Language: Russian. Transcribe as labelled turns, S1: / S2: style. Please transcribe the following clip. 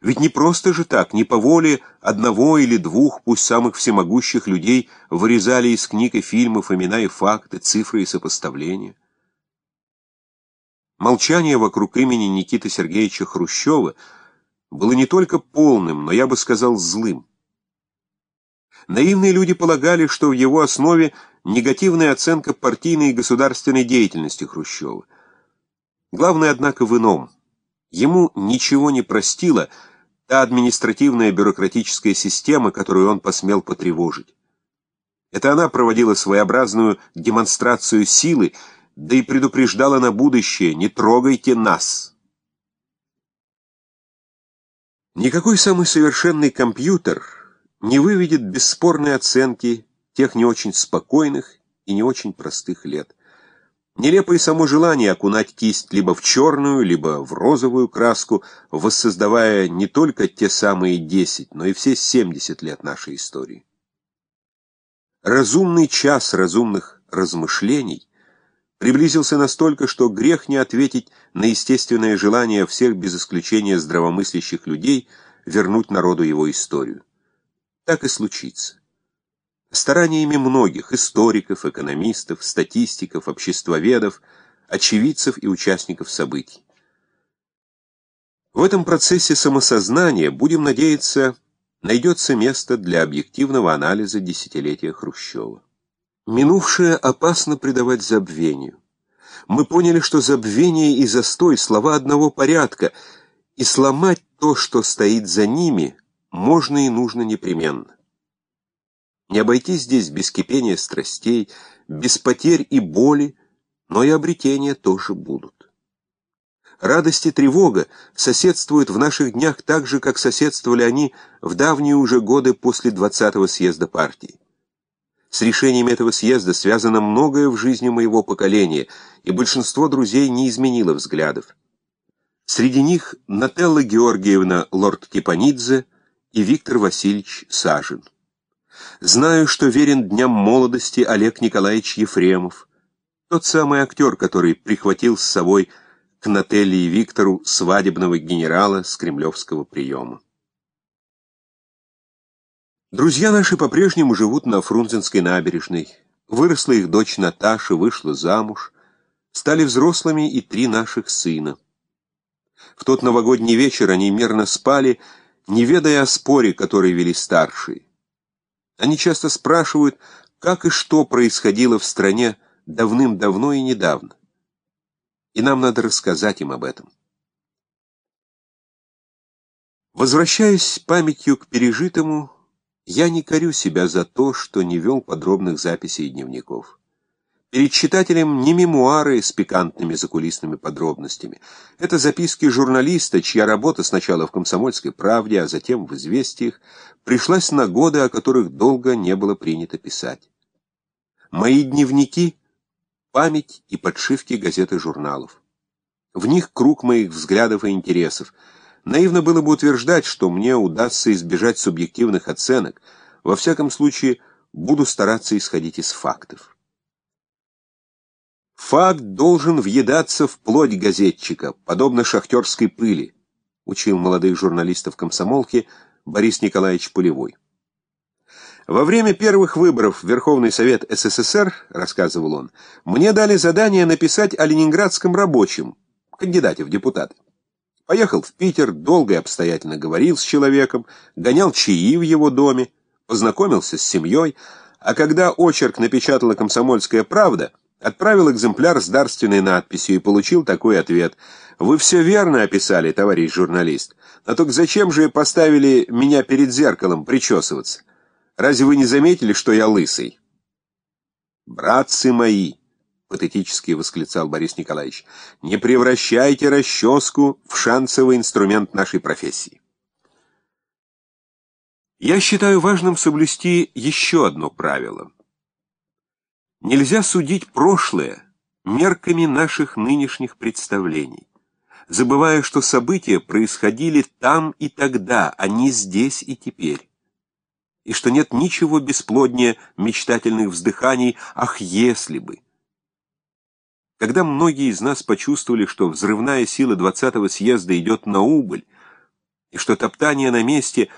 S1: Ведь не просто же так, не по воле одного или двух, пусть самых всемогущих людей, вырезали из книг и фильмов имена и факты, цифры и сопоставления. Молчание вокруг имени Никиты Сергеевича Хрущева было не только полным, но, я бы сказал, злым. Наивные люди полагали, что в его основе негативная оценка партийной и государственной деятельности Хрущева. Главное, однако, в ином. Ему ничего не простила та административная бюрократическая система, которую он посмел потревожить. Это она проводила своеобразную демонстрацию силы, да и предупреждала на будущее «не трогайте нас». Никакой самый совершенный компьютер не выведет бесспорной оценки тех не очень спокойных и не очень простых лет. Нелепое само желание окунать кисть либо в черную, либо в розовую краску, воссоздавая не только те самые 10, но и все 70 лет нашей истории. Разумный час разумных размышлений приблизился настолько, что грех не ответить на естественное желание всех без исключения здравомыслящих людей вернуть народу его историю. Так и случится стараниями многих историков, экономистов, статистиков, обществоведов, очевидцев и участников событий. В этом процессе самосознания, будем надеяться, найдется место для объективного анализа десятилетия Хрущева. Минувшее опасно предавать забвению. Мы поняли, что забвение и застой – слова одного порядка, и сломать то, что стоит за ними, можно и нужно непременно. Не обойтись здесь без кипения страстей, без потерь и боли, но и обретения тоже будут. Радость и тревога соседствуют в наших днях так же, как соседствовали они в давние уже годы после 20-го съезда партии. С решением этого съезда связано многое в жизни моего поколения, и большинство друзей не изменило взглядов. Среди них Нателла Георгиевна Лорд Кипанидзе и Виктор Васильевич Сажин. Знаю, что верен дням молодости Олег Николаевич Ефремов, тот самый актер, который прихватил с собой к Нателле и Виктору свадебного генерала с кремлевского приема. Друзья наши по-прежнему живут на Фрунзенской набережной. Выросла их дочь Наташа, вышла замуж. Стали взрослыми и три наших сына. В тот новогодний вечер они мирно спали, не ведая о споре, который вели старшие. Они часто спрашивают, как и что происходило в стране давным-давно и недавно. И нам надо рассказать им об этом. Возвращаясь памятью к пережитому, я не корю себя за то, что не вел подробных записей дневников. Перед читателем не мемуары с пикантными закулисными подробностями. Это записки журналиста, чья работа сначала в «Комсомольской правде», а затем в «Известиях» пришлась на годы, о которых долго не было принято писать. Мои дневники — память и подшивки газет и журналов. В них круг моих взглядов и интересов. Наивно было бы утверждать, что мне удастся избежать субъективных оценок. Во всяком случае, буду стараться исходить из фактов. Факт должен въедаться в плоть газетчика, подобно шахтерской пыли, учил молодых журналистов комсомолки Борис Николаевич Пулевой. Во время первых выборов в Верховный Совет СССР, рассказывал он, мне дали задание написать о ленинградском рабочем, кандидате в депутаты. Поехал в Питер, долго и обстоятельно говорил с человеком, гонял чаи в его доме, познакомился с семьей, а когда очерк напечатала «Комсомольская правда», Отправил экземпляр с дарственной надписью и получил такой ответ. «Вы все верно описали, товарищ журналист. Но только зачем же поставили меня перед зеркалом причесываться? Разве вы не заметили, что я лысый?» «Братцы мои!» — патетически восклицал Борис Николаевич. «Не превращайте расческу в шансовый инструмент нашей профессии». Я считаю важным соблюсти еще одно правило — Нельзя судить прошлое мерками наших нынешних представлений, забывая, что события происходили там и тогда, а не здесь и теперь, и что нет ничего бесплоднее мечтательных вздыханий «ах, если бы!». Когда многие из нас почувствовали, что взрывная сила 20-го съезда идет на убыль, и что топтание на месте